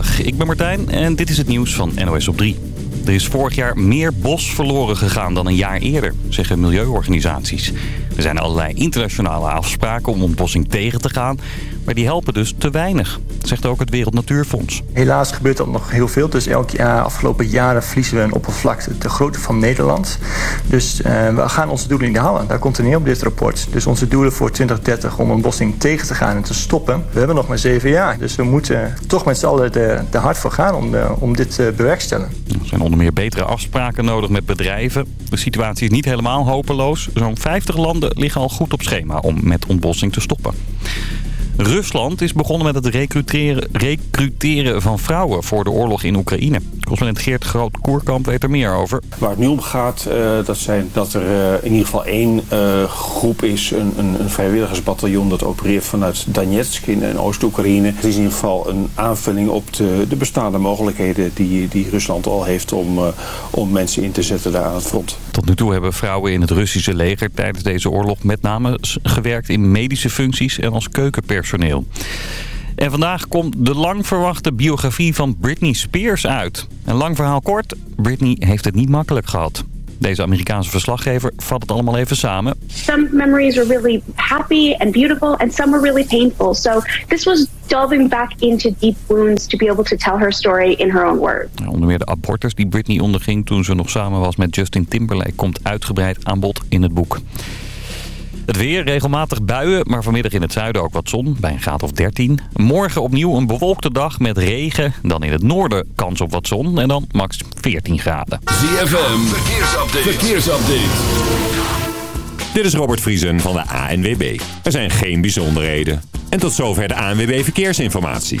Ik ben Martijn en dit is het nieuws van NOS op 3. Er is vorig jaar meer bos verloren gegaan dan een jaar eerder, zeggen milieuorganisaties. Er zijn allerlei internationale afspraken om ontbossing tegen te gaan. Maar die helpen dus te weinig, zegt ook het Wereld Natuurfonds. Helaas gebeurt dat nog heel veel. Dus elk jaar, afgelopen jaren verliezen we een oppervlakte de grootte van Nederland. Dus uh, we gaan onze doelen niet halen. Daar komt er neer op dit rapport. Dus onze doelen voor 2030 om een bossing tegen te gaan en te stoppen. We hebben nog maar zeven jaar. Dus we moeten toch met z'n allen er hard voor gaan om, de, om dit te bewerkstelligen. Er zijn onder meer betere afspraken nodig met bedrijven. De situatie is niet helemaal hopeloos. Zo'n 50 landen liggen al goed op schema om met ontbossing te stoppen. Rusland is begonnen met het recruteren, recruteren van vrouwen voor de oorlog in Oekraïne. Correspondent Geert Groot-Koerkamp weet er meer over. Waar het nu om gaat, uh, dat, zijn, dat er uh, in ieder geval één uh, groep is, een, een, een, vrijwilligersbataljon dat opereert vanuit Donetsk in, in Oost-Oekraïne. Het is in ieder geval een aanvulling op de, de bestaande mogelijkheden die, die Rusland al heeft om, om mensen in te zetten daar aan het front. Tot nu toe hebben vrouwen in het Russische leger tijdens deze oorlog met name gewerkt in medische functies en als En vandaag komt de lang verwachte biografie van Britney Spears uit. Een lang verhaal kort, Britney heeft het niet makkelijk gehad. Deze Amerikaanse verslaggever vat het allemaal even samen. Some memories were really happy and beautiful and some were really painful. So this was delving back into deep wounds to be able to tell her story in her own words. Onder meer de abortus die Britney onderging toen ze nog samen was met Justin Timberlake komt uitgebreid aan bod in het boek. Het weer, regelmatig buien, maar vanmiddag in het zuiden ook wat zon, bij een graad of 13. Morgen opnieuw een bewolkte dag met regen. Dan in het noorden kans op wat zon en dan max 14 graden. ZFM, verkeersupdate. verkeersupdate. Dit is Robert Vriesen van de ANWB. Er zijn geen bijzonderheden. En tot zover de ANWB Verkeersinformatie.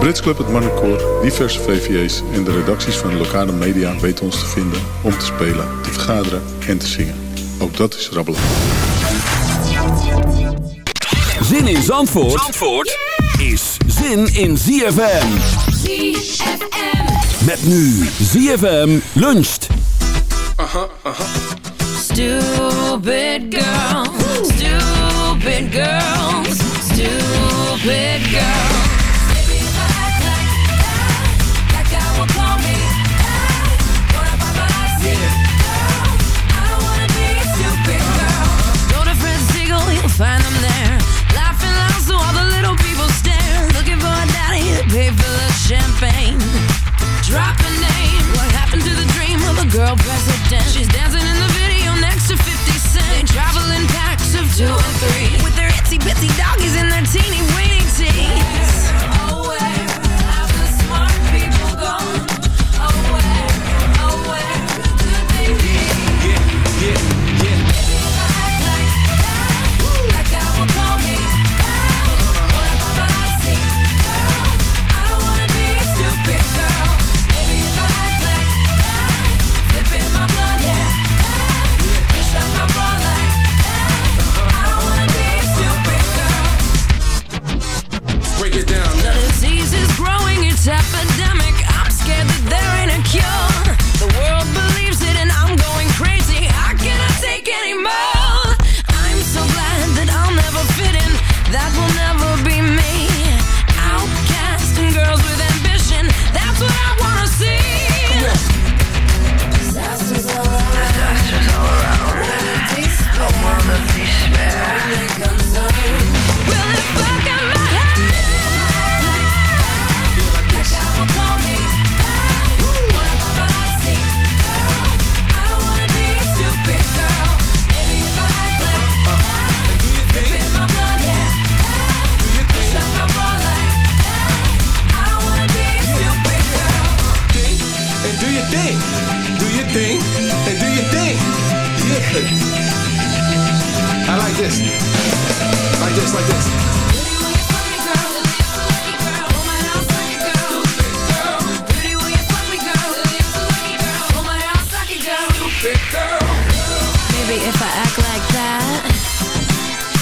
Brits Club, het Marnecoor, diverse VVA's en de redacties van de lokale media weten ons te vinden om te spelen, te vergaderen en te zingen. Ook dat is rabbelen. Zin in Zandvoort, Zandvoort is zin in ZFM. ZFM. Met nu ZFM luncht. Aha, aha. Stupid girl, stupid girls, stupid girl.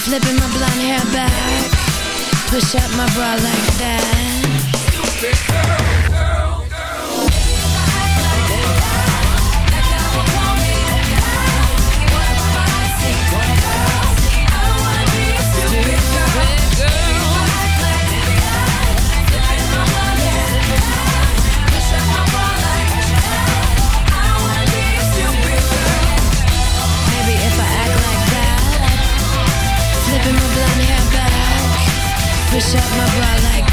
Flipping my blonde hair back. Push up my bra like that. Stupid girl Push up my bra like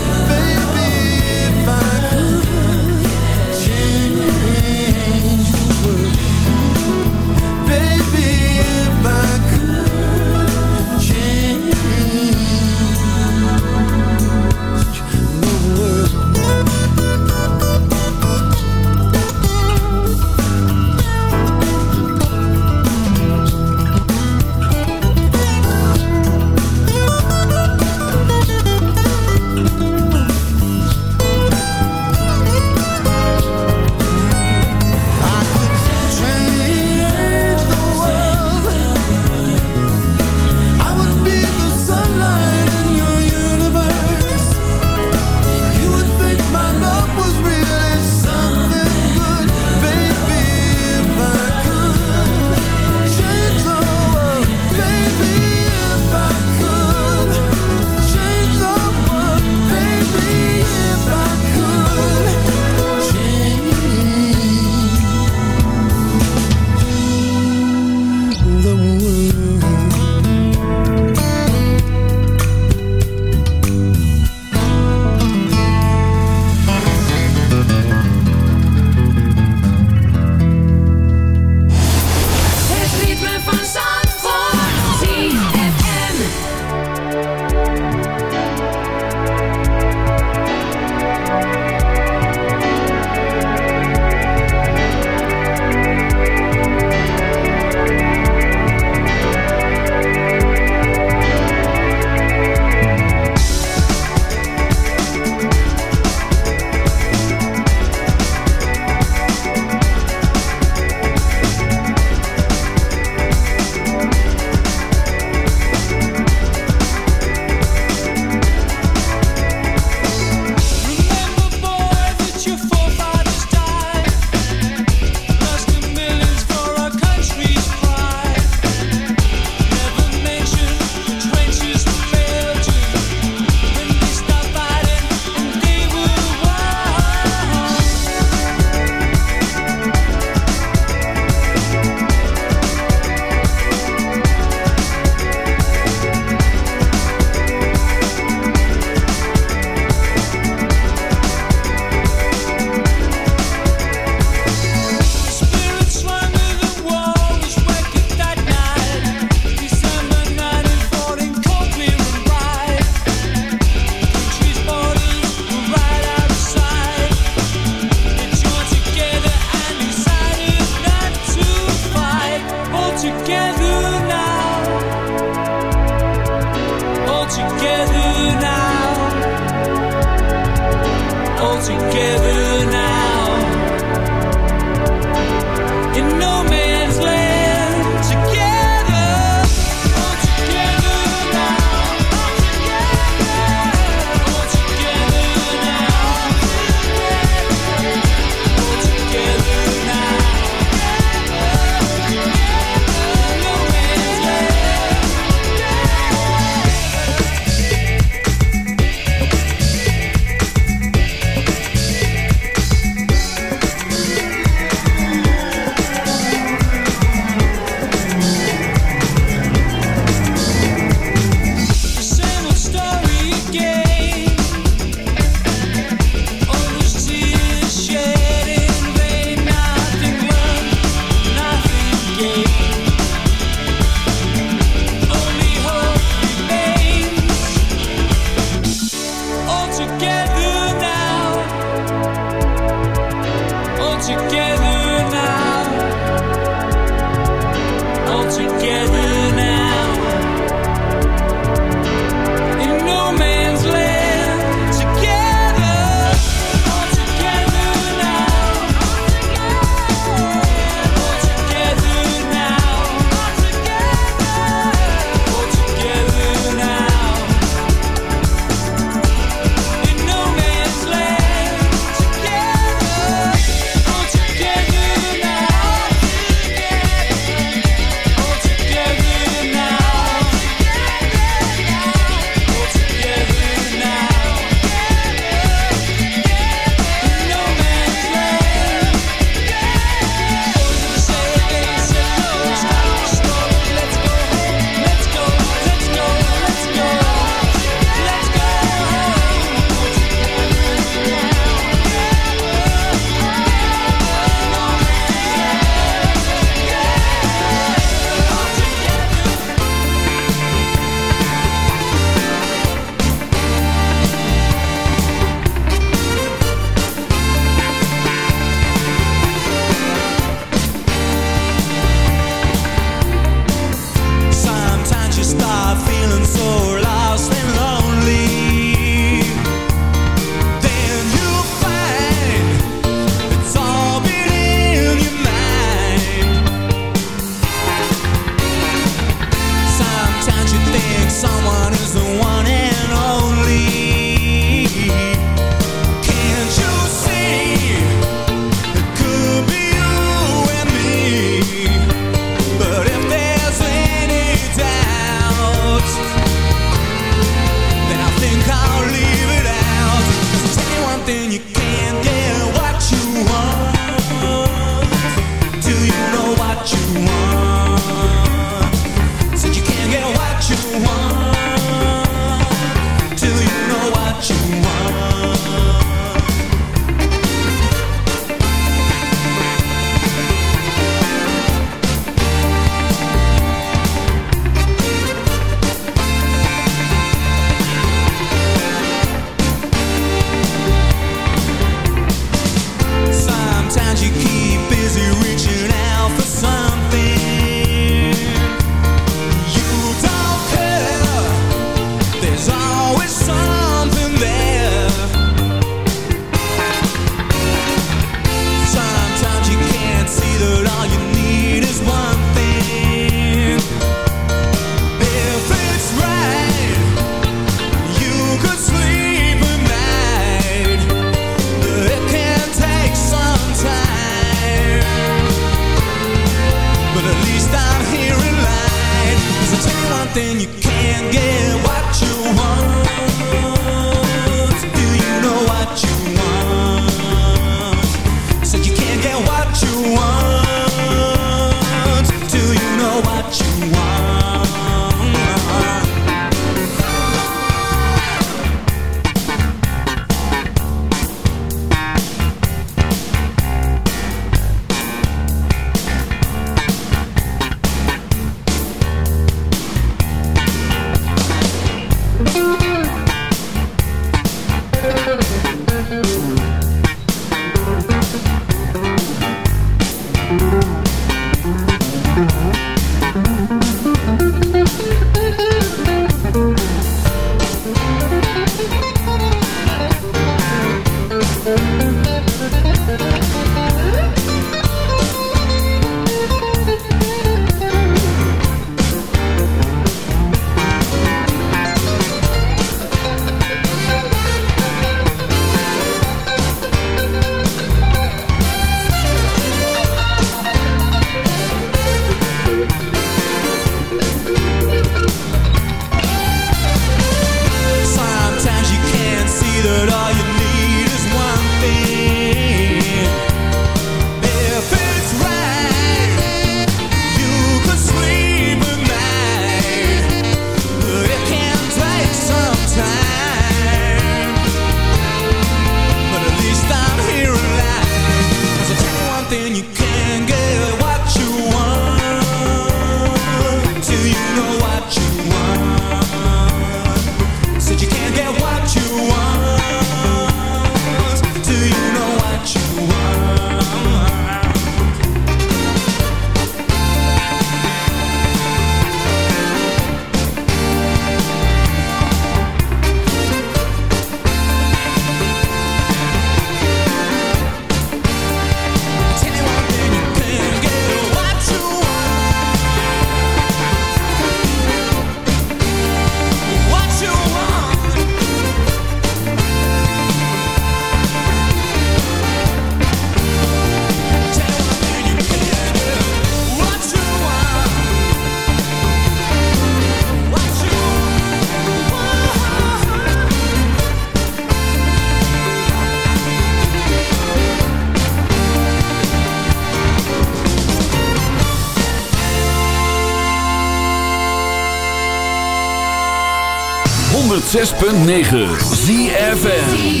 106.9 ZFN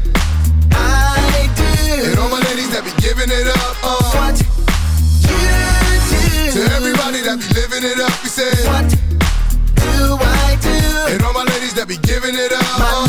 giving it up, uh. What you do. To everybody that be living it up, we say what do I do? And all my ladies that be giving it up, uh.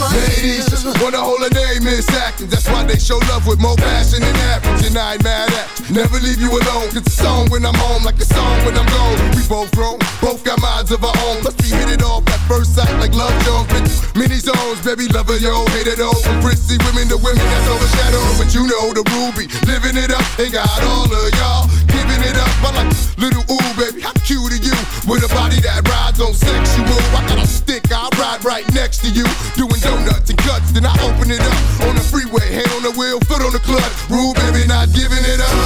Come ladies, just wanna hold a name, Miss Atkins. That's why they show love with more passion than average. And I ain't mad at you. Never leave you alone. It's a song when I'm home, like a song when I'm gone. We both grown, both got minds of our own. Plus we hit it off first sight like love. Been many zones, baby, lover, yo, hate it all. From prissy women to women that's overshadowed. But you know the ruby, living it up. Ain't got all of y'all giving it up. I like little ooh, baby, how cute are you? With a body that rides on sexual. I got a stick, I ride right next to you. Doing donuts and cuts, then I open it up. On the freeway, hand on the wheel, foot on the clutch. Rule, baby, not giving it up.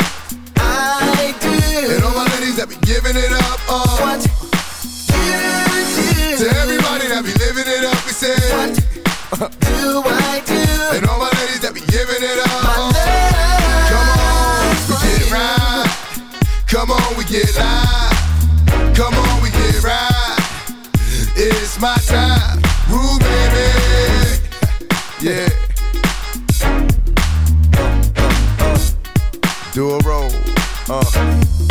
that be giving it up, uh. What. To everybody that be living it up, we say what do I do. And all my ladies that be giving it up, uh. Come on, we get right. Come on, we get live. Come on, we get right. It's my time, Rue baby. Yeah. do a roll. Uh.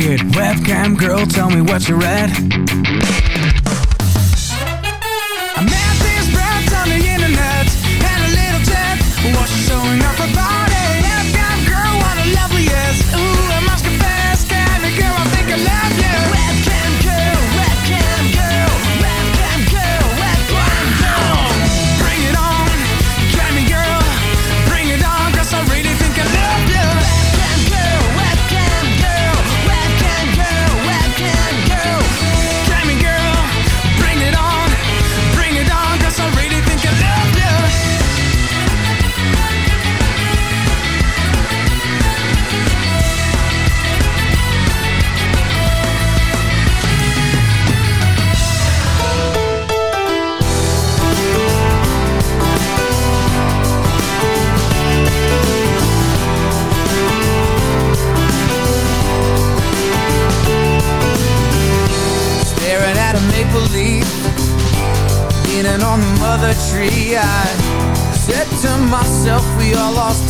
tired. Webcam girl, tell me what you read. I met this brat on the internet. Had a little chat. Was she showing up?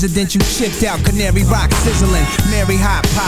District. Presidential chipped out, Canary Rock sizzling. Mary Hot, Pop,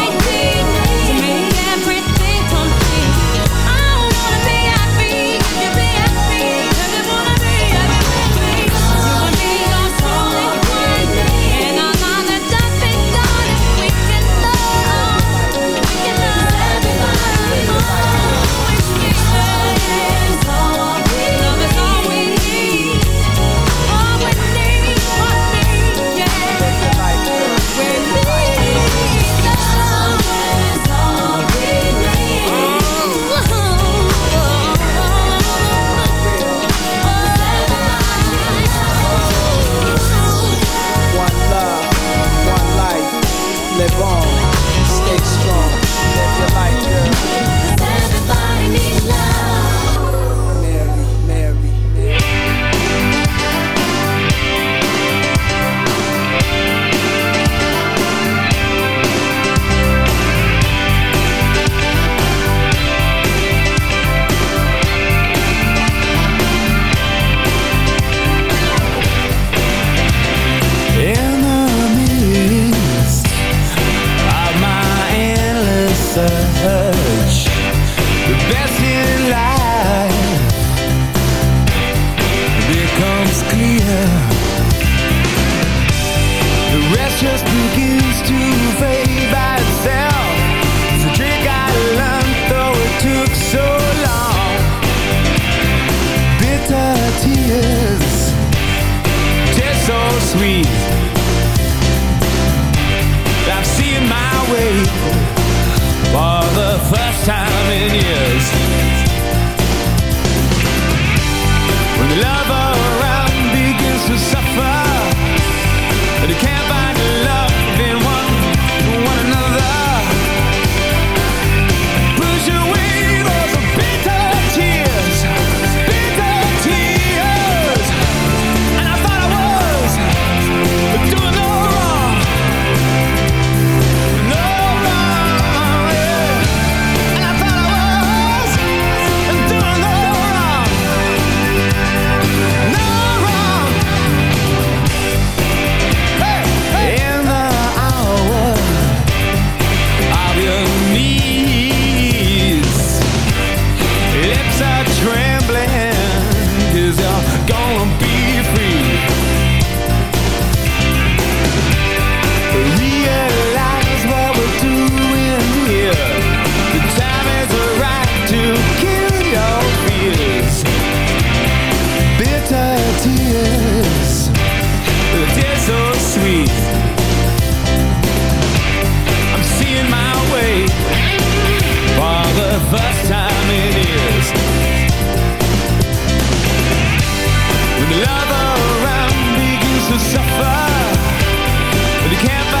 can't